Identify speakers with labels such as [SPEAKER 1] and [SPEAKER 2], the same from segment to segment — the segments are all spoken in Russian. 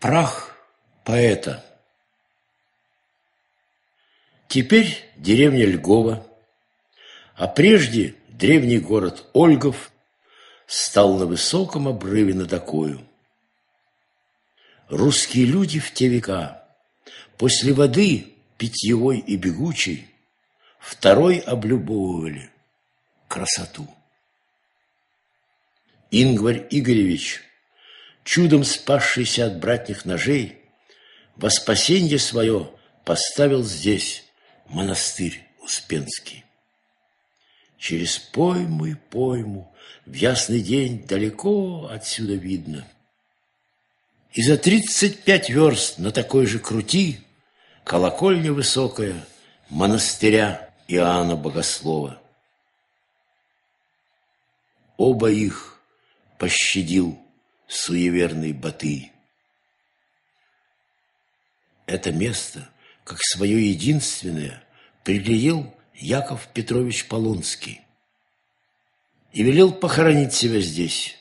[SPEAKER 1] Прах поэта. Теперь деревня Льгова, а прежде древний город Ольгов стал на высоком обрыве над Окою. Русские люди в те века после воды питьевой и бегучей второй облюбовывали красоту. Ингварь Игоревич – чудом спасшийся от братних ножей, во спасенье свое поставил здесь монастырь Успенский. Через пойму и пойму в ясный день далеко отсюда видно. И за тридцать пять верст на такой же крути колокольня высокая монастыря Иоанна Богослова. Оба их пощадил суеверный Батый. Это место, как свое единственное, прилеел Яков Петрович Полонский и велел похоронить себя здесь.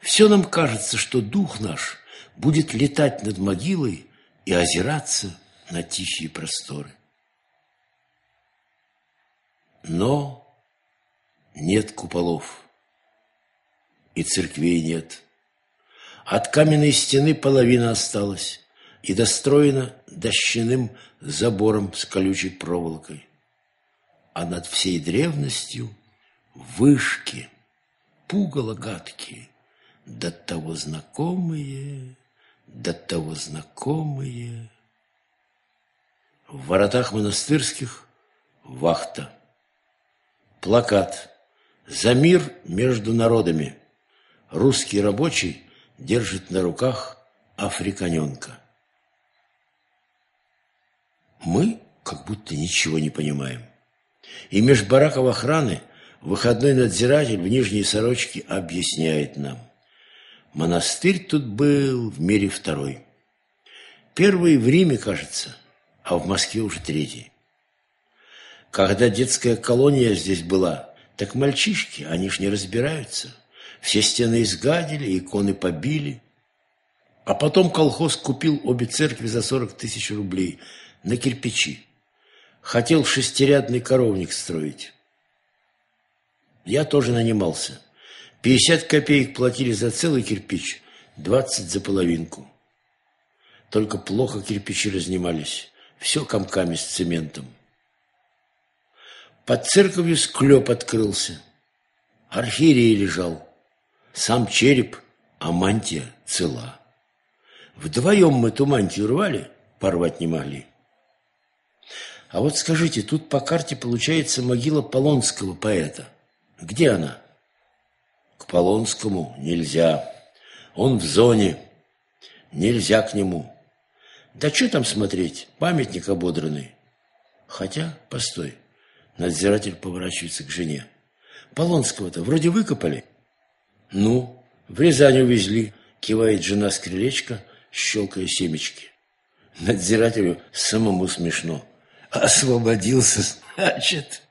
[SPEAKER 1] Все нам кажется, что дух наш будет летать над могилой и озираться на тихие просторы. Но нет куполов и церквей нет. От каменной стены половина осталась и достроена дощаным забором с колючей проволокой. А над всей древностью вышки, пугало гадкие, до того знакомые, до того знакомые. В воротах монастырских вахта. Плакат «За мир между народами» русский рабочий держит на руках африканенка. Мы как будто ничего не понимаем. И меж бараков охраны выходной надзиратель в нижней сорочке объясняет нам. Монастырь тут был в мире второй. Первый в Риме, кажется, а в Москве уже третий. Когда детская колония здесь была, так мальчишки, они ж не разбираются – все стены изгадили, иконы побили. А потом колхоз купил обе церкви за 40 тысяч рублей на кирпичи. Хотел шестирядный коровник строить. Я тоже нанимался. 50 копеек платили за целый кирпич, 20 за половинку. Только плохо кирпичи разнимались. Все комками с цементом. Под церковью склеп открылся. Архиерей лежал. Сам череп, а мантия цела. Вдвоем мы ту мантию рвали, порвать не могли. А вот скажите, тут по карте получается могила Полонского поэта. Где она? К Полонскому нельзя. Он в зоне. Нельзя к нему. Да что там смотреть? Памятник ободранный. Хотя, постой. Надзиратель поворачивается к жене. Полонского-то вроде выкопали. «Ну, в Рязань увезли», – кивает жена с крылечка, щелкая семечки. Надзирателю самому смешно. «Освободился, значит».